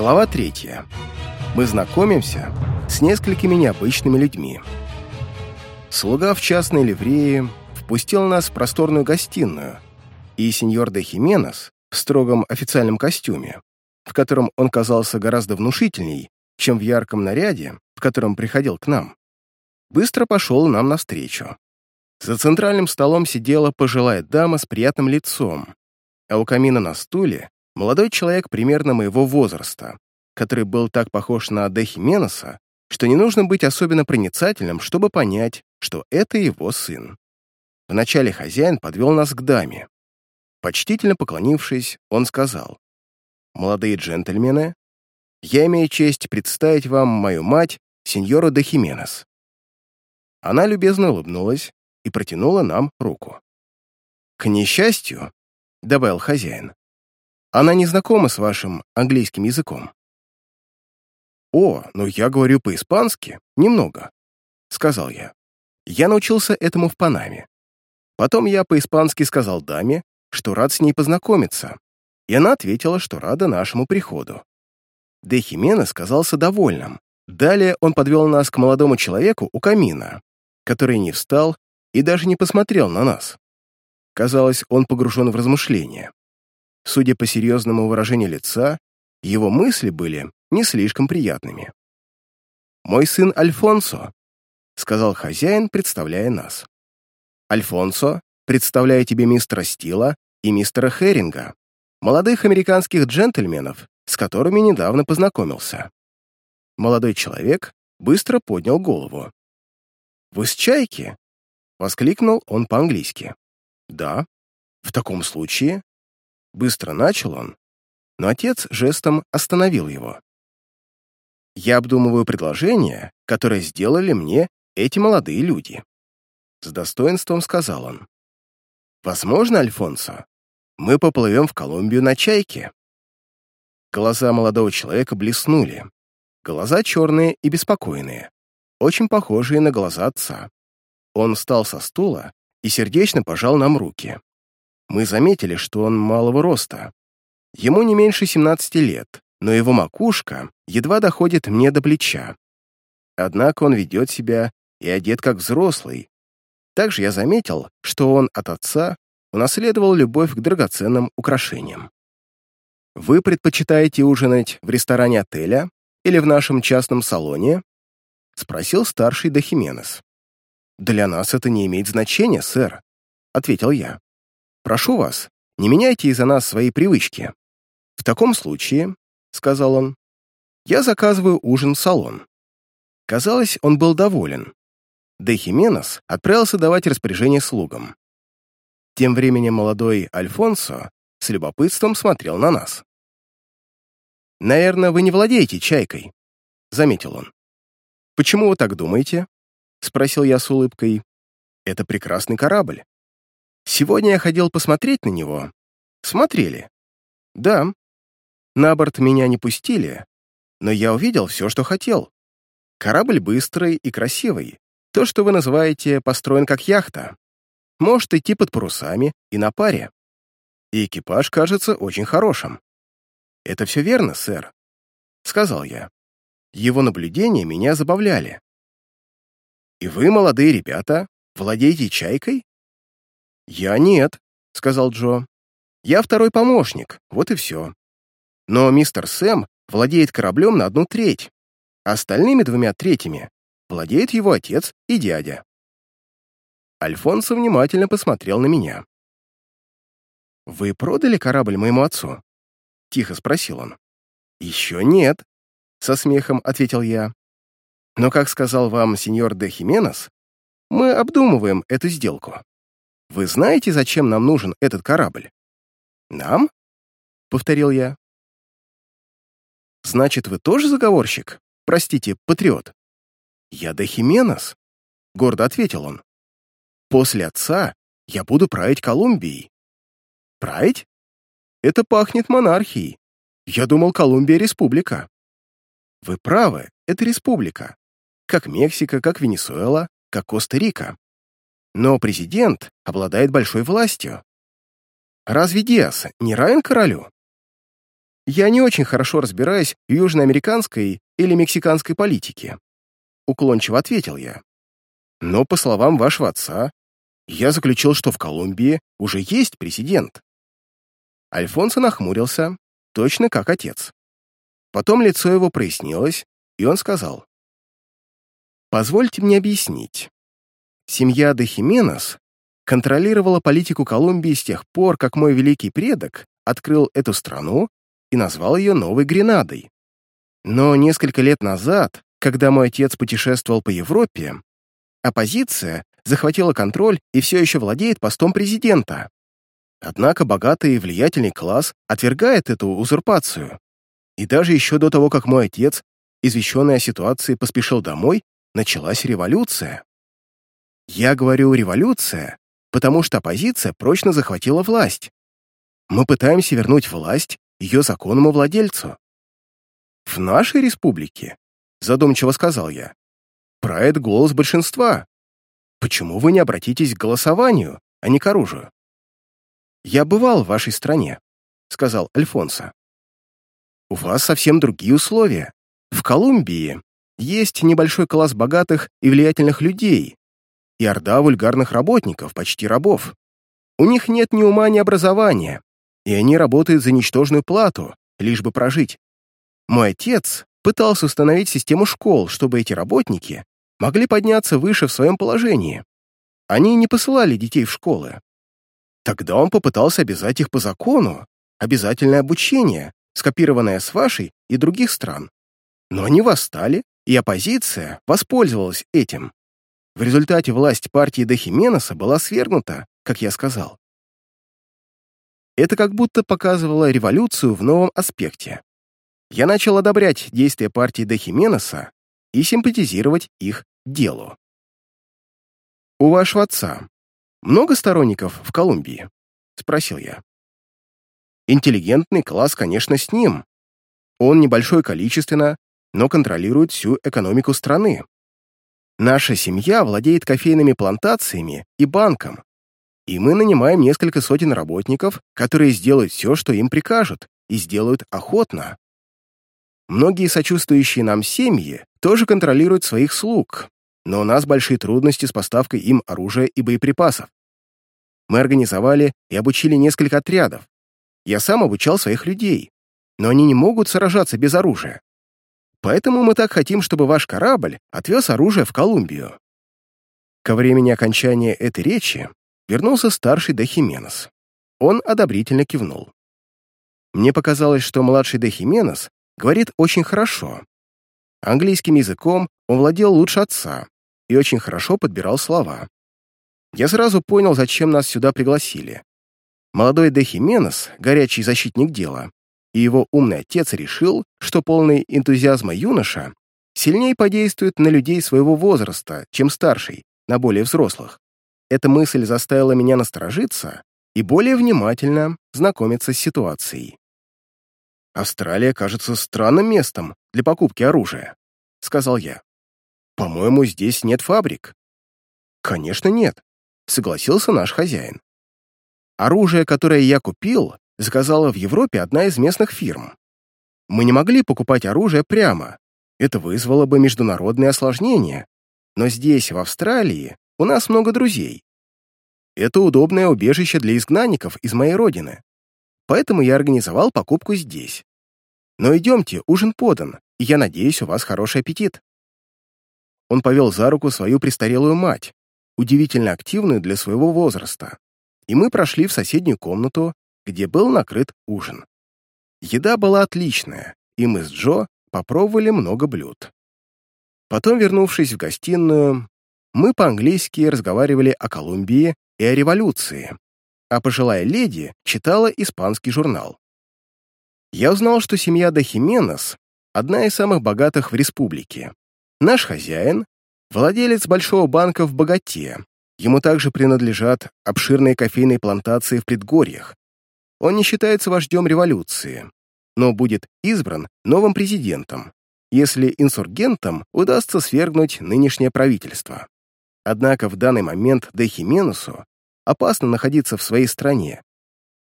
Глава третья. Мы знакомимся с несколькими необычными людьми. Слуга в частной ливрее впустил нас в просторную гостиную, и сеньор де Хименес в строгом официальном костюме, в котором он казался гораздо внушительней, чем в ярком наряде, в котором приходил к нам, быстро пошел нам навстречу. За центральным столом сидела пожилая дама с приятным лицом, а у камина на стуле молодой человек примерно моего возраста, который был так похож на Меноса, что не нужно быть особенно проницательным, чтобы понять, что это его сын. Вначале хозяин подвел нас к даме. Почтительно поклонившись, он сказал, «Молодые джентльмены, я имею честь представить вам мою мать, сеньору де Хименес». Она любезно улыбнулась и протянула нам руку. «К несчастью», — добавил хозяин, «она не знакома с вашим английским языком». «О, ну я говорю по-испански, немного», — сказал я. Я научился этому в Панаме. Потом я по-испански сказал даме, что рад с ней познакомиться, и она ответила, что рада нашему приходу. Де Хименес казался довольным. Далее он подвел нас к молодому человеку у камина, который не встал и даже не посмотрел на нас. Казалось, он погружен в размышления. Судя по серьезному выражению лица, его мысли были не слишком приятными. «Мой сын Альфонсо», — сказал хозяин, представляя нас. «Альфонсо, представляю тебе мистера Стила и мистера Херинга, молодых американских джентльменов, с которыми недавно познакомился». Молодой человек быстро поднял голову. «Вы с чайки?» Воскликнул он по-английски. «Да. В таком случае...» Быстро начал он, но отец жестом остановил его. «Я обдумываю предложение, которое сделали мне эти молодые люди». С достоинством сказал он. «Возможно, Альфонсо, мы поплывем в Колумбию на чайке». Глаза молодого человека блеснули. Глаза черные и беспокойные, очень похожие на глаза отца. Он встал со стула и сердечно пожал нам руки. Мы заметили, что он малого роста. Ему не меньше 17 лет, но его макушка едва доходит мне до плеча. Однако он ведет себя и одет как взрослый. Также я заметил, что он от отца унаследовал любовь к драгоценным украшениям. «Вы предпочитаете ужинать в ресторане отеля или в нашем частном салоне?» — спросил старший Дохименес. «Для нас это не имеет значения, сэр», — ответил я. «Прошу вас, не меняйте из-за нас свои привычки. В таком случае, — сказал он, — я заказываю ужин в салон». Казалось, он был доволен. Де отправился давать распоряжение слугам. Тем временем молодой Альфонсо с любопытством смотрел на нас. «Наверное, вы не владеете чайкой», — заметил он. «Почему вы так думаете?» — спросил я с улыбкой. «Это прекрасный корабль. Сегодня я ходил посмотреть на него. Смотрели?» «Да. На борт меня не пустили, но я увидел все, что хотел. Корабль быстрый и красивый. То, что вы называете, построен как яхта. Может идти под парусами и на паре. И экипаж кажется очень хорошим. «Это все верно, сэр», — сказал я. Его наблюдения меня забавляли. «И вы, молодые ребята, владеете чайкой?» «Я нет», — сказал Джо. «Я второй помощник, вот и все. Но мистер Сэм владеет кораблем на одну треть, а остальными двумя третьими владеет его отец и дядя». Альфонсо внимательно посмотрел на меня. «Вы продали корабль моему отцу?» — тихо спросил он. «Еще нет», — со смехом ответил я. Но, как сказал вам сеньор де Хименес, мы обдумываем эту сделку. Вы знаете, зачем нам нужен этот корабль? Нам? Повторил я. Значит, вы тоже заговорщик? Простите, патриот. Я де Хименес, гордо ответил он. После отца я буду править Колумбией. Править? Это пахнет монархией. Я думал, Колумбия — республика. Вы правы, это республика как Мексика, как Венесуэла, как Коста-Рика. Но президент обладает большой властью. Разве Диас не равен королю? Я не очень хорошо разбираюсь в южноамериканской или мексиканской политике. Уклончиво ответил я. Но, по словам вашего отца, я заключил, что в Колумбии уже есть президент. Альфонсо нахмурился, точно как отец. Потом лицо его прояснилось, и он сказал. «Позвольте мне объяснить. Семья де Хименес контролировала политику Колумбии с тех пор, как мой великий предок открыл эту страну и назвал ее Новой Гренадой. Но несколько лет назад, когда мой отец путешествовал по Европе, оппозиция захватила контроль и все еще владеет постом президента. Однако богатый и влиятельный класс отвергает эту узурпацию. И даже еще до того, как мой отец, извещенный о ситуации, поспешил домой, началась революция. Я говорю «революция», потому что оппозиция прочно захватила власть. Мы пытаемся вернуть власть ее законному владельцу. В нашей республике, задумчиво сказал я, правит голос большинства. Почему вы не обратитесь к голосованию, а не к оружию? «Я бывал в вашей стране», — сказал Альфонсо. «У вас совсем другие условия. В Колумбии есть небольшой класс богатых и влиятельных людей и орда вульгарных работников, почти рабов. У них нет ни ума, ни образования, и они работают за ничтожную плату, лишь бы прожить. Мой отец пытался установить систему школ, чтобы эти работники могли подняться выше в своем положении. Они не посылали детей в школы, Тогда он попытался обязать их по закону, обязательное обучение, скопированное с вашей и других стран. Но они восстали, и оппозиция воспользовалась этим. В результате власть партии Дехименеса была свергнута, как я сказал. Это как будто показывало революцию в новом аспекте. Я начал одобрять действия партии Дехименеса и симпатизировать их делу. У вашего отца много сторонников в Колумбии?» — спросил я. «Интеллигентный класс, конечно, с ним. Он небольшой количественно, но контролирует всю экономику страны. Наша семья владеет кофейными плантациями и банком, и мы нанимаем несколько сотен работников, которые сделают все, что им прикажут, и сделают охотно. Многие сочувствующие нам семьи тоже контролируют своих слуг, но у нас большие трудности с поставкой им оружия и боеприпасов. Мы организовали и обучили несколько отрядов. Я сам обучал своих людей, но они не могут сражаться без оружия. Поэтому мы так хотим, чтобы ваш корабль отвез оружие в Колумбию». Ко времени окончания этой речи вернулся старший Дехименес. Он одобрительно кивнул. Мне показалось, что младший Дехименес говорит очень хорошо. Английским языком он владел лучше отца и очень хорошо подбирал слова. Я сразу понял, зачем нас сюда пригласили. Молодой Де Хименес, горячий защитник дела, и его умный отец решил, что полный энтузиазма юноша сильнее подействует на людей своего возраста, чем старший, на более взрослых. Эта мысль заставила меня насторожиться и более внимательно знакомиться с ситуацией. «Австралия кажется странным местом для покупки оружия», — сказал я. «По-моему, здесь нет фабрик». «Конечно, нет», — согласился наш хозяин. «Оружие, которое я купил, заказала в Европе одна из местных фирм. Мы не могли покупать оружие прямо. Это вызвало бы международные осложнения. Но здесь, в Австралии, у нас много друзей. Это удобное убежище для изгнанников из моей родины. Поэтому я организовал покупку здесь. Но идемте, ужин подан, и я надеюсь, у вас хороший аппетит. Он повел за руку свою престарелую мать, удивительно активную для своего возраста, и мы прошли в соседнюю комнату, где был накрыт ужин. Еда была отличная, и мы с Джо попробовали много блюд. Потом, вернувшись в гостиную, мы по-английски разговаривали о Колумбии и о революции, а пожилая леди читала испанский журнал. Я узнал, что семья Дахименес — одна из самых богатых в республике, Наш хозяин — владелец большого банка в Богате. Ему также принадлежат обширные кофейные плантации в предгорьях. Он не считается вождем революции, но будет избран новым президентом, если инсургентам удастся свергнуть нынешнее правительство. Однако в данный момент Дехименусу опасно находиться в своей стране.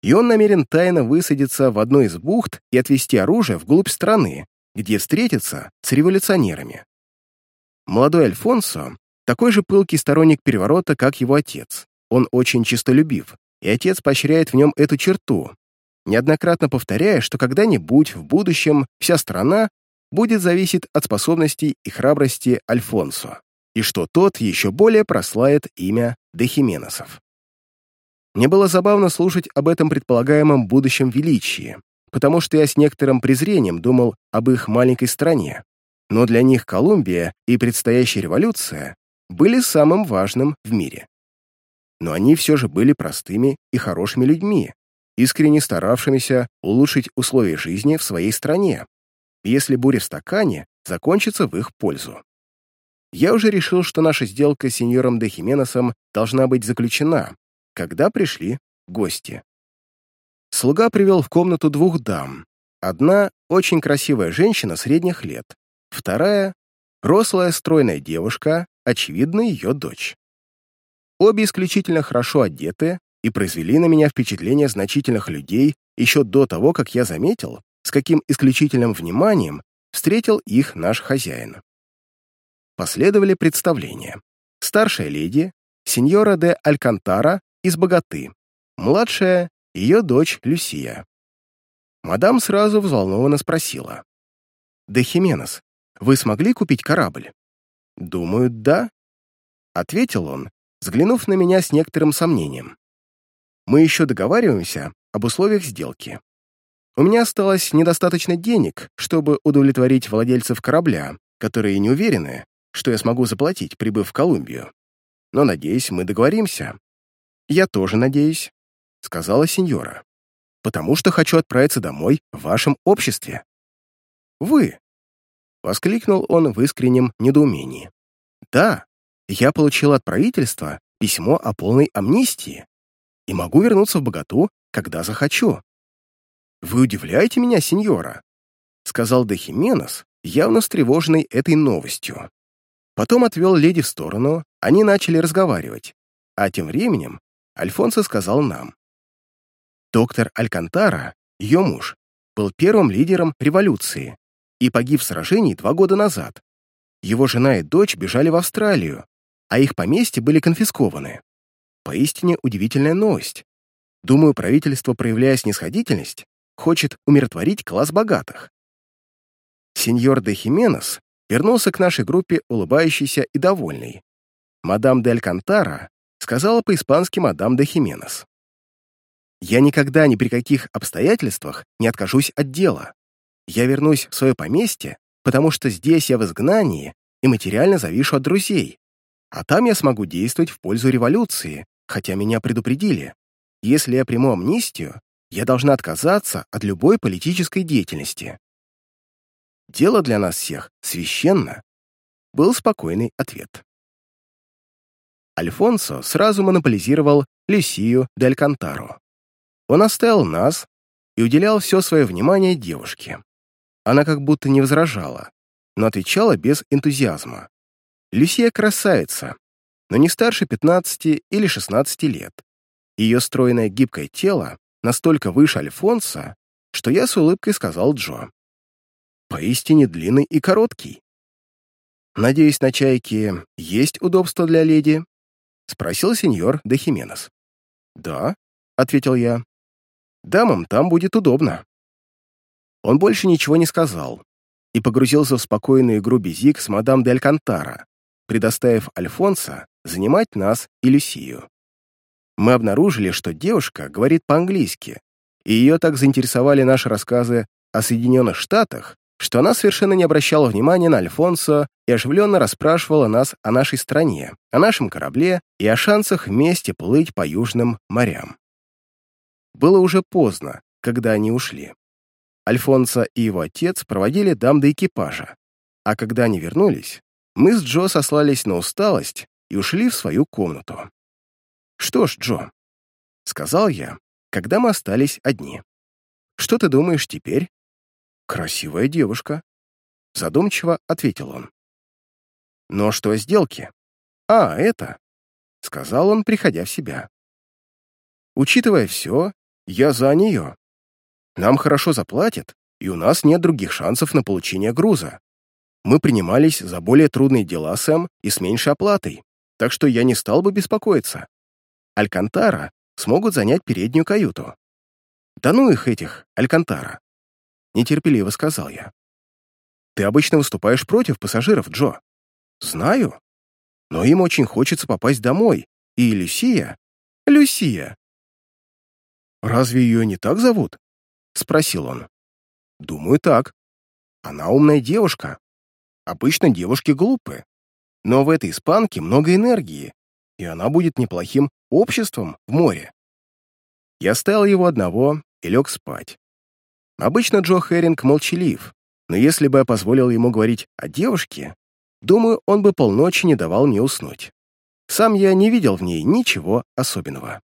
и он намерен тайно высадиться в одной из бухт и отвезти оружие вглубь страны, где встретится с революционерами. Молодой Альфонсо такой же пылкий сторонник переворота, как его отец. Он очень честолюбив, и отец поощряет в нем эту черту, неоднократно повторяя, что когда-нибудь в будущем вся страна будет зависеть от способностей и храбрости Альфонсо, и что тот еще более прославит имя Дехименосов. Мне было забавно слушать об этом предполагаемом будущем величии, потому что я с некоторым презрением думал об их маленькой стране, но для них Колумбия и предстоящая революция были самым важным в мире. Но они все же были простыми и хорошими людьми, искренне старавшимися улучшить условия жизни в своей стране, если буря в стакане закончится в их пользу. Я уже решил, что наша сделка с сеньором де Хименосом должна быть заключена, когда пришли гости. Слуга привел в комнату двух дам. Одна — очень красивая женщина средних лет, вторая — рослая стройная девушка, очевидно, ее дочь. Обе исключительно хорошо одеты и произвели на меня впечатление значительных людей еще до того, как я заметил, с каким исключительным вниманием встретил их наш хозяин. Последовали представления. Старшая леди, сеньора де Алькантара из Богаты, младшая — ее дочь Люсия. Мадам сразу взволнованно спросила. «Де Хименес, вы смогли купить корабль?» «Думаю, да», — ответил он, взглянув на меня с некоторым сомнением. «Мы еще договариваемся об условиях сделки. У меня осталось недостаточно денег, чтобы удовлетворить владельцев корабля, которые не уверены, что я смогу заплатить, прибыв в Колумбию. Но, надеюсь, мы договоримся. Я тоже надеюсь, — сказала сеньора, потому что хочу отправиться домой в вашем обществе. Вы, — воскликнул он в искреннем недоумении. Да, я получил от правительства письмо о полной амнистии и могу вернуться в богату, когда захочу. «Вы удивляете меня, сеньора», — сказал Дехименос, явно встревоженный этой новостью. Потом отвел леди в сторону, они начали разговаривать, а тем временем Альфонсо сказал нам. Доктор Алькантара, ее муж, был первым лидером революции и погиб в сражении два года назад. Его жена и дочь бежали в Австралию, а их поместья были конфискованы. Поистине удивительная новость. Думаю, правительство, проявляя снисходительность, хочет умиротворить класс богатых. Сеньор де Хименес вернулся к нашей группе улыбающийся и довольный. Мадам де Алькантара сказала по-испански мадам де Хименес. «Я никогда ни при каких обстоятельствах не откажусь от дела. Я вернусь в свое поместье, потому что здесь я в изгнании и материально завишу от друзей, а там я смогу действовать в пользу революции, хотя меня предупредили. Если я приму амнистию, я должна отказаться от любой политической деятельности. Дело для нас всех священно, был спокойный ответ. Альфонсо сразу монополизировал Люсию дель Кантаро. Он оставил нас и уделял все свое внимание девушке. Она как будто не возражала, но отвечала без энтузиазма. Люсия красавица, но не старше 15 или 16 лет. Ее стройное гибкое тело настолько выше Альфонса, что я с улыбкой сказал Джо. Поистине длинный и короткий. «Надеюсь, на чайке есть удобство для леди?» — спросил сеньор де. «Да», — ответил я. «Дамам там будет удобно». Он больше ничего не сказал и погрузился в спокойную игру безик с мадам де Алькантара, предоставив Альфонса занимать нас и Люсию. Мы обнаружили, что девушка говорит по-английски, и ее так заинтересовали наши рассказы о Соединенных Штатах, что она совершенно не обращала внимания на Альфонсо и оживленно расспрашивала нас о нашей стране, о нашем корабле и о шансах вместе плыть по южным морям. Было уже поздно, когда они ушли. Альфонсо и его отец проводили дам до экипажа, а когда они вернулись, мы с Джо сослались на усталость и ушли в свою комнату. «Что ж, Джо», — сказал я, когда мы остались одни, — «что ты думаешь теперь?» «Красивая девушка», — задумчиво ответил он. «Но что о сделке?» «А, это», — сказал он, приходя в себя. «Учитывая все, Я за нее. Нам хорошо заплатят, и у нас нет других шансов на получение груза. Мы принимались за более трудные дела, Сэм, и с меньшей оплатой, так что я не стал бы беспокоиться. Алькантара смогут занять переднюю каюту. «Да ну их, этих, Алькантара!» Нетерпеливо сказал я. «Ты обычно выступаешь против пассажиров, Джо. Знаю. Но им очень хочется попасть домой, и Люсия... Люсия!» «Разве ее не так зовут?» — спросил он. «Думаю, так. Она умная девушка. Обычно девушки глупые. Но в этой испанке много энергии, и она будет неплохим обществом в море. Я оставил его одного и лег спать. Обычно Джо Херинг молчалив, но если бы я позволил ему говорить о девушке, думаю, он бы полночи не давал мне уснуть. Сам я не видел в ней ничего особенного.